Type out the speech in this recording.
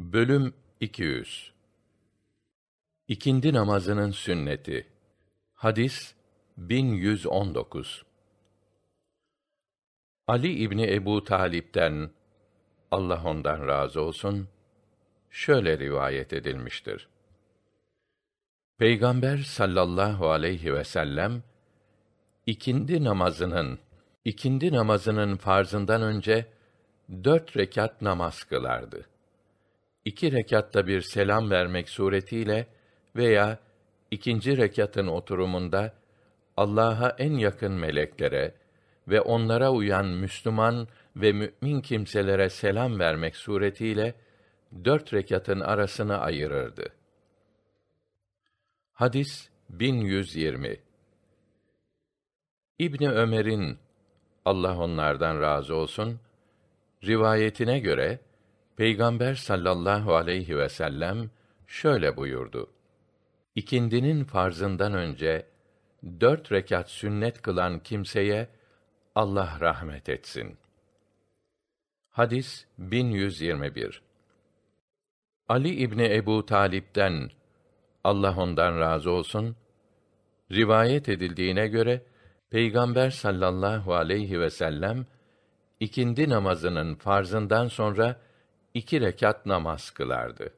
Bölüm 200 İkindi namazının sünneti. Hadis 1119. Ali İbni Ebu Talip'ten Allah ondan razı olsun şöyle rivayet edilmiştir. Peygamber sallallahu aleyhi ve sellem ikindi namazının ikindi namazının farzından önce dört rekat namaz kılardı. İki rekatta bir selam vermek suretiyle veya ikinci rekatın oturumunda Allah'a en yakın meleklere ve onlara uyan Müslüman ve mümin kimselere selam vermek suretiyle dört rekatın arasını ayırırdı. Hadis 1120 İbni Ömer'in Allah onlardan razı olsun rivayetine göre Peygamber sallallahu aleyhi ve sellem şöyle buyurdu: İkindinin farzından önce dört rekat sünnet kılan kimseye Allah rahmet etsin. Hadis 1121 Ali İbni Ebu Talip'ten Allah ondan razı olsun rivayet edildiğine göre Peygamber sallallahu aleyhi ve sellem ikindi namazının farzından sonra iki rekat namaz kılardı.